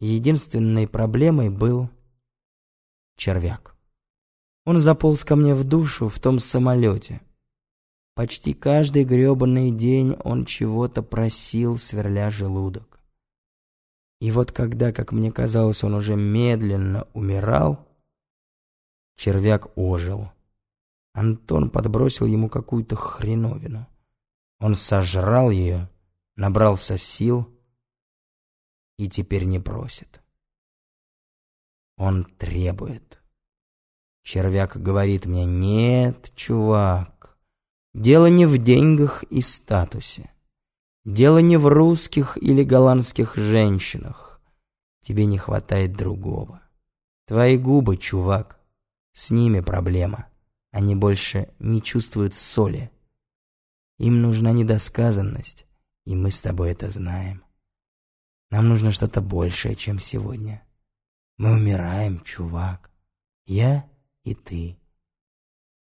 Единственной проблемой был червяк. Он заполз ко мне в душу в том самолете. Почти каждый грёбаный день он чего-то просил, сверля желудок. И вот когда, как мне казалось, он уже медленно умирал, червяк ожил. Антон подбросил ему какую-то хреновину. Он сожрал ее, набрался сил и теперь не просит. Он требует. Червяк говорит мне, нет, чувак, дело не в деньгах и статусе. Дело не в русских или голландских женщинах. Тебе не хватает другого. Твои губы, чувак, с ними проблема. Они больше не чувствуют соли. Им нужна недосказанность, и мы с тобой это знаем. Нам нужно что-то большее, чем сегодня. Мы умираем, чувак. Я и ты.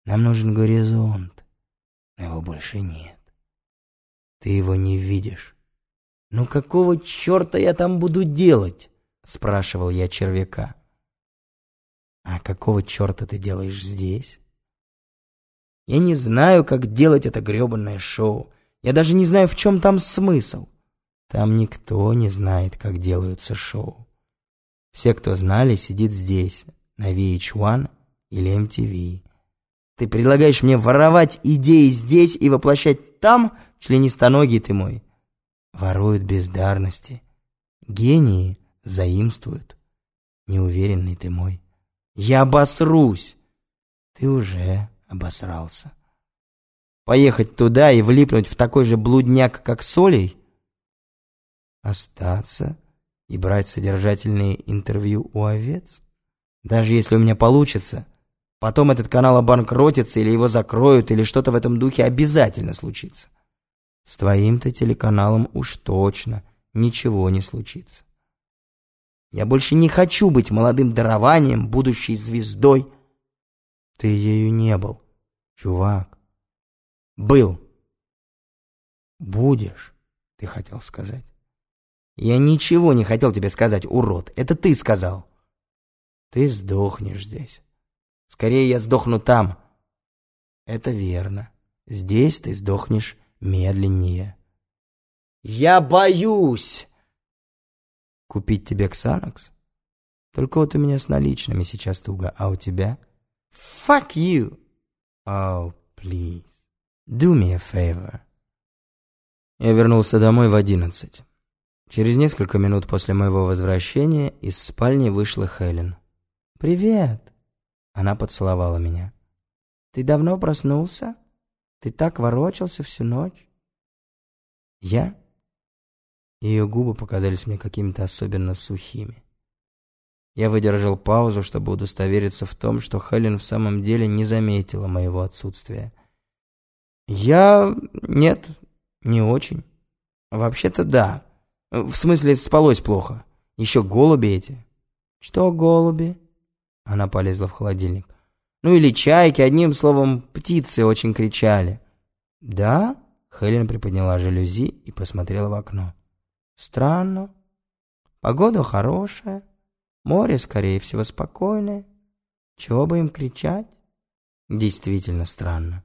Нам нужен горизонт, но его больше нет. Ты его не видишь. «Ну какого черта я там буду делать?» — спрашивал я червяка. «А какого черта ты делаешь здесь?» «Я не знаю, как делать это гребанное шоу. Я даже не знаю, в чем там смысл. Там никто не знает, как делаются шоу. Все, кто знали, сидит здесь, на VH1 или MTV. Ты предлагаешь мне воровать идеи здесь и воплощать там, членистоногий ты мой? Воруют бездарности. Гении заимствуют. Неуверенный ты мой. Я обосрусь. Ты уже обосрался. Поехать туда и влипнуть в такой же блудняк, как Солей? Остаться и брать содержательные интервью у овец? Даже если у меня получится, потом этот канал обанкротится или его закроют, или что-то в этом духе обязательно случится. С твоим-то телеканалом уж точно ничего не случится. Я больше не хочу быть молодым дарованием, будущей звездой. Ты ею не был, чувак. Был. Будешь, ты хотел сказать. Я ничего не хотел тебе сказать, урод. Это ты сказал. Ты сдохнешь здесь. Скорее я сдохну там. Это верно. Здесь ты сдохнешь медленнее. Я боюсь. Купить тебе Ксанакс? Только вот у меня с наличными сейчас туго, а у тебя? Fuck you. Oh, please. Do me a favor. Я вернулся домой в одиннадцать. Через несколько минут после моего возвращения из спальни вышла Хелен. «Привет!» Она поцеловала меня. «Ты давно проснулся? Ты так ворочался всю ночь?» «Я?» Ее губы показались мне какими-то особенно сухими. Я выдержал паузу, чтобы удостовериться в том, что Хелен в самом деле не заметила моего отсутствия. «Я... нет, не очень. Вообще-то да». В смысле, спалось плохо. Еще голуби эти. Что голуби? Она полезла в холодильник. Ну или чайки, одним словом, птицы очень кричали. Да? Хелен приподняла жалюзи и посмотрела в окно. Странно. Погода хорошая. Море, скорее всего, спокойное. Чего бы им кричать? Действительно странно.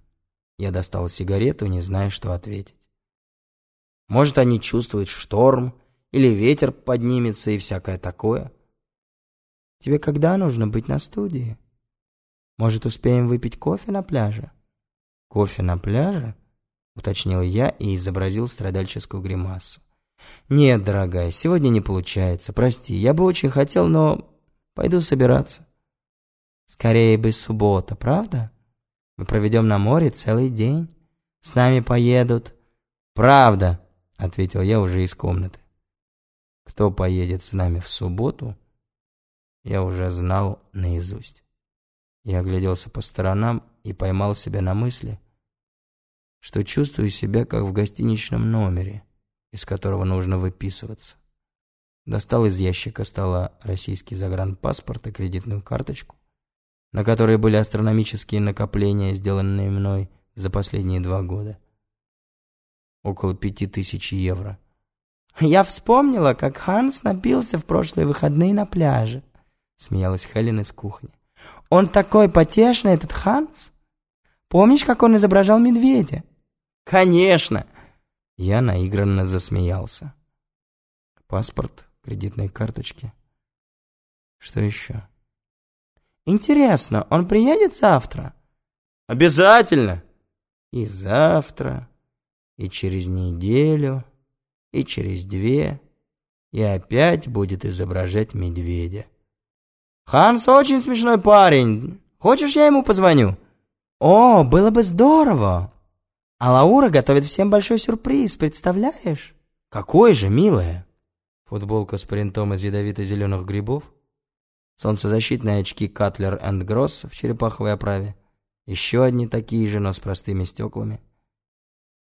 Я достал сигарету, не зная, что ответить. Может, они чувствуют шторм, или ветер поднимется и всякое такое. Тебе когда нужно быть на студии? Может, успеем выпить кофе на пляже? Кофе на пляже? Уточнил я и изобразил страдальческую гримасу. Нет, дорогая, сегодня не получается. Прости, я бы очень хотел, но пойду собираться. Скорее бы суббота, правда? Мы проведем на море целый день. С нами поедут. Правда, — ответил я уже из комнаты. Кто поедет с нами в субботу, я уже знал наизусть. Я огляделся по сторонам и поймал себя на мысли, что чувствую себя как в гостиничном номере, из которого нужно выписываться. Достал из ящика стола российский загранпаспорт и кредитную карточку, на которой были астрономические накопления, сделанные мной за последние два года около пяти тысяч евро. Я вспомнила, как Ханс напился в прошлые выходные на пляже. Смеялась Хелен из кухни. Он такой потешный, этот Ханс. Помнишь, как он изображал медведя? Конечно. Я наигранно засмеялся. Паспорт, кредитные карточки. Что еще? Интересно, он приедет завтра? Обязательно. И завтра, и через неделю, и через две, и опять будет изображать медведя. Ханс очень смешной парень. Хочешь, я ему позвоню? О, было бы здорово. А Лаура готовит всем большой сюрприз, представляешь? Какой же, милая? Футболка с принтом из ядовито-зеленых грибов, солнцезащитные очки Cutler Gross в черепаховой оправе, еще одни такие же, но с простыми стеклами.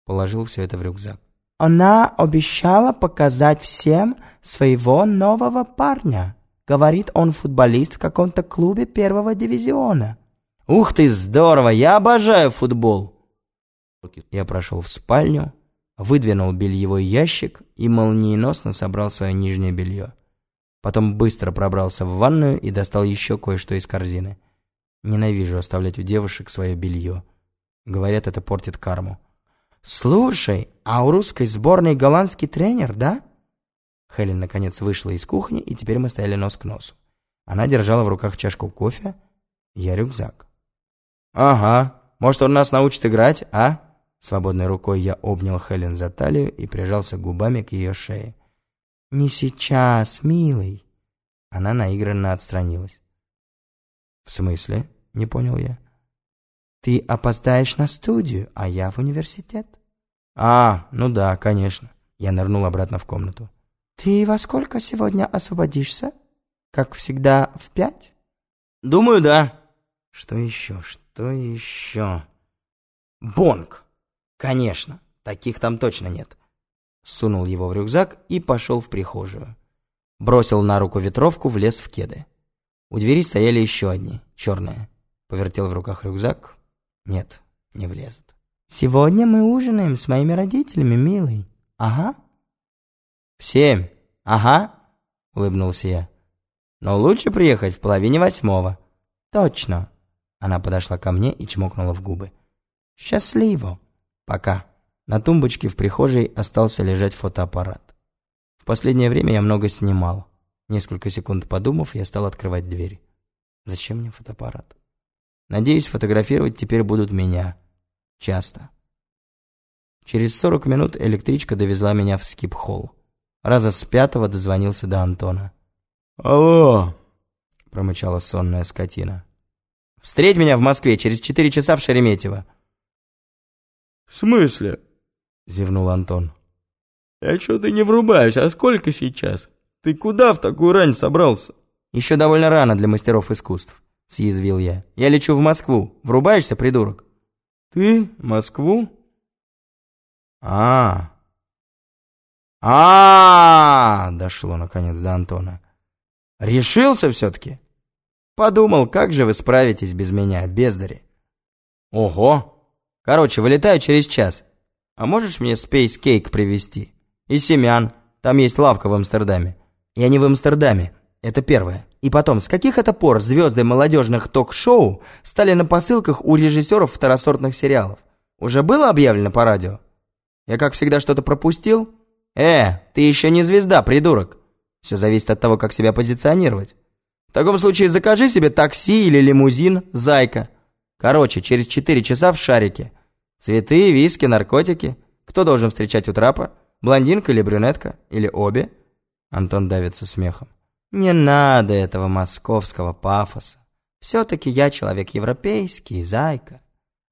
Положил все это в рюкзак. Она обещала показать всем своего нового парня. Говорит, он футболист в каком-то клубе первого дивизиона. Ух ты, здорово! Я обожаю футбол! Я прошел в спальню, выдвинул бельевой ящик и молниеносно собрал свое нижнее белье. Потом быстро пробрался в ванную и достал еще кое-что из корзины. Ненавижу оставлять у девушек свое белье. Говорят, это портит карму. «Слушай, а у русской сборной голландский тренер, да?» Хелен наконец вышла из кухни, и теперь мы стояли нос к носу. Она держала в руках чашку кофе, я рюкзак. «Ага, может, он нас научит играть, а?» Свободной рукой я обнял Хелен за талию и прижался губами к ее шее. «Не сейчас, милый!» Она наигранно отстранилась. «В смысле?» — не понял я. «Ты опоздаешь на студию, а я в университет». «А, ну да, конечно». Я нырнул обратно в комнату. «Ты во сколько сегодня освободишься? Как всегда, в пять?» «Думаю, да». «Что еще? Что еще?» «Бонг!» «Конечно, таких там точно нет». Сунул его в рюкзак и пошел в прихожую. Бросил на руку ветровку, влез в кеды. У двери стояли еще одни, черные. Повертел в руках рюкзак. Нет, не влезут. «Сегодня мы ужинаем с моими родителями, милый. Ага». «В семь? Ага», — улыбнулся я. «Но лучше приехать в половине восьмого». «Точно». Она подошла ко мне и чмокнула в губы. «Счастливо». «Пока». На тумбочке в прихожей остался лежать фотоаппарат. В последнее время я много снимал. Несколько секунд подумав, я стал открывать дверь. Зачем мне фотоаппарат? Надеюсь, фотографировать теперь будут меня. Часто. Через сорок минут электричка довезла меня в скип-холл. Раза с пятого дозвонился до Антона. «Алло!» — промычала сонная скотина. «Встреть меня в Москве через четыре часа в Шереметьево». «В смысле?» — зевнул Антон. «Я что-то не врубаюсь, а сколько сейчас? Ты куда в такую рань собрался?» «Еще довольно рано для мастеров искусств», — съязвил я. «Я лечу в Москву. Врубаешься, придурок?» «Ты? Москву?» «А, а, -а, -а дошло наконец до Антона. Решился все-таки? Подумал, как же вы справитесь без меня, бездари. Ого! Короче, вылетаю через час. А можешь мне Cake привезти? И семян. Там есть лавка в Амстердаме. Я не в Амстердаме. Это первое. И потом, с каких это пор звезды молодежных ток-шоу стали на посылках у режиссеров второсортных сериалов? Уже было объявлено по радио? Я, как всегда, что-то пропустил? «Э, ты еще не звезда, придурок!» Все зависит от того, как себя позиционировать. В таком случае закажи себе такси или лимузин, зайка. Короче, через четыре часа в шарике. Цветы, виски, наркотики. Кто должен встречать у трапа? Блондинка или брюнетка? Или обе?» Антон давится смехом. «Не надо этого московского пафоса. Все-таки я человек европейский, зайка».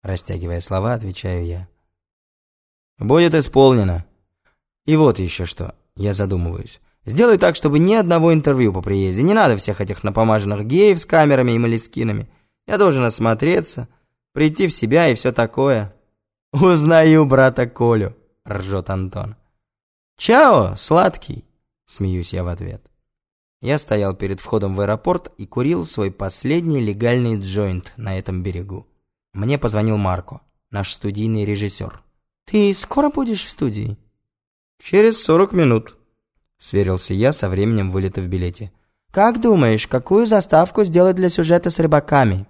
Растягивая слова, отвечаю я. «Будет исполнено», и вот еще что, я задумываюсь. Сделай так, чтобы ни одного интервью по приезде. Не надо всех этих напомаженных геев с камерами и малискинами. Я должен осмотреться, прийти в себя и все такое. «Узнаю брата Колю», — ржет Антон. «Чао, сладкий», — смеюсь я в ответ. Я стоял перед входом в аэропорт и курил свой последний легальный джойнт на этом берегу. Мне позвонил Марко, наш студийный режиссер. «Ты скоро будешь в студии?» Через сорок минут. — сверился я со временем вылета в билете. «Как думаешь, какую заставку сделать для сюжета с рыбаками?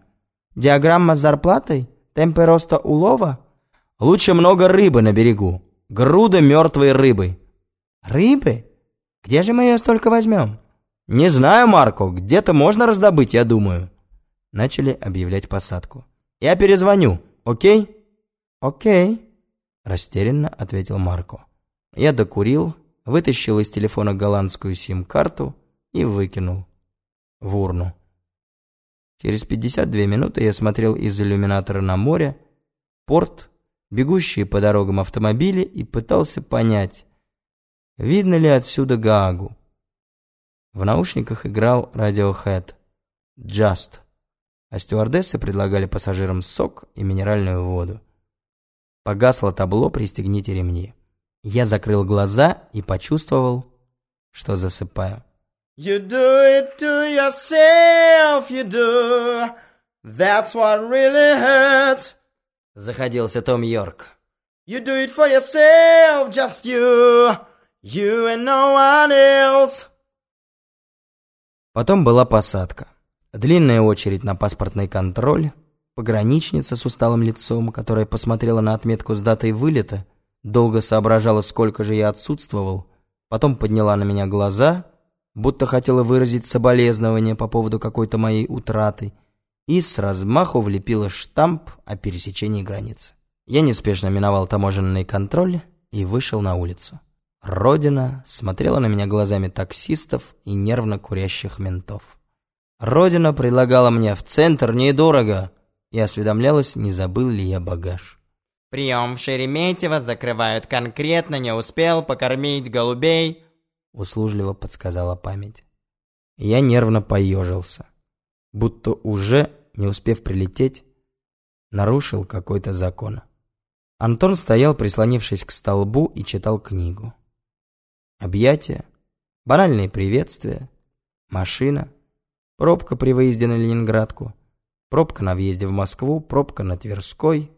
Диаграмма с зарплатой? Темпы роста улова?» «Лучше много рыбы на берегу. Груда мертвой рыбы». «Рыбы? Где же мы ее столько возьмем?» «Не знаю, Марко, где-то можно раздобыть, я думаю». Начали объявлять посадку. «Я перезвоню, окей?» «Окей», — растерянно ответил Марко. Я докурил, вытащил из телефона голландскую сим-карту и выкинул в урну. Через 52 минуты я смотрел из иллюминатора на море, порт, бегущие по дорогам автомобили и пытался понять, видно ли отсюда Гаагу. В наушниках играл Radiohead «Just», а стюардессы предлагали пассажирам сок и минеральную воду. Погасло табло «Пристегните ремни». Я закрыл глаза и почувствовал, что засыпаю. You do it to yourself, you do. That's what really hurts. Заходился Том Йорк. You do it for yourself, just you. You and no one else. Потом была посадка. Длинная очередь на паспортный контроль. Пограничница с усталым лицом, которая посмотрела на отметку с датой вылета, долго соображала, сколько же я отсутствовал, потом подняла на меня глаза, будто хотела выразить соболезнование по поводу какой-то моей утраты, и с размаху влепила штамп о пересечении границы. Я неспешно миновал таможенный контроль и вышел на улицу. Родина смотрела на меня глазами таксистов и нервно курящих ментов. Родина предлагала мне в центр недорого и осведомлялась, не забыл ли я багаж. «Прием в Шереметьево закрывают конкретно, не успел покормить голубей», услужливо подсказала память. Я нервно поежился, будто уже, не успев прилететь, нарушил какой-то закон. Антон стоял, прислонившись к столбу, и читал книгу. Объятия, банальные приветствия, машина, пробка при выезде на Ленинградку — Пробка на въезде в Москву, пробка на Тверской.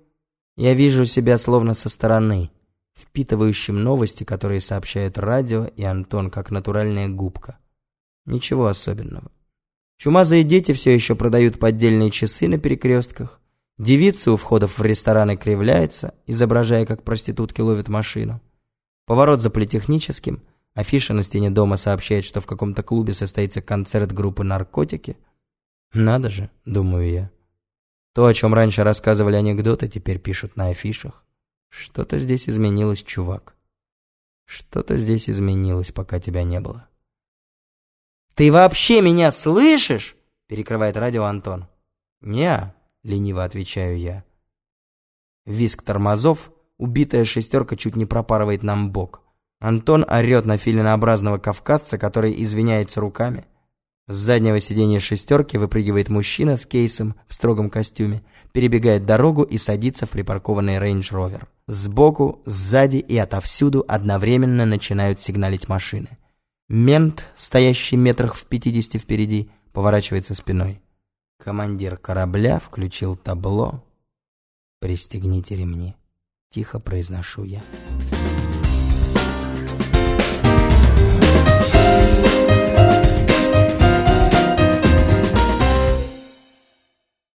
Я вижу себя словно со стороны, впитывающим новости, которые сообщают радио и Антон, как натуральная губка. Ничего особенного. Чумазые дети все еще продают поддельные часы на перекрестках. Девицы у входов в рестораны кривляются, изображая, как проститутки ловят машину. Поворот за политехническим. Афиша на стене дома сообщает, что в каком-то клубе состоится концерт группы «Наркотики». Надо же, думаю я. То, о чем раньше рассказывали анекдоты, теперь пишут на афишах. Что-то здесь изменилось, чувак. Что-то здесь изменилось, пока тебя не было. «Ты вообще меня слышишь?» — перекрывает радио Антон. «Не», — лениво отвечаю я. Виск тормозов, убитая шестерка чуть не пропарывает нам бок. Антон орет на филинообразного кавказца, который извиняется руками. С заднего сиденья шестерки выпрыгивает мужчина с кейсом в строгом костюме, перебегает дорогу и садится в припаркованный рейндж-ровер. Сбоку, сзади и отовсюду одновременно начинают сигналить машины. Мент, стоящий метрах в пятидесяти впереди, поворачивается спиной. Командир корабля включил табло. «Пристегните ремни», — тихо произношу я.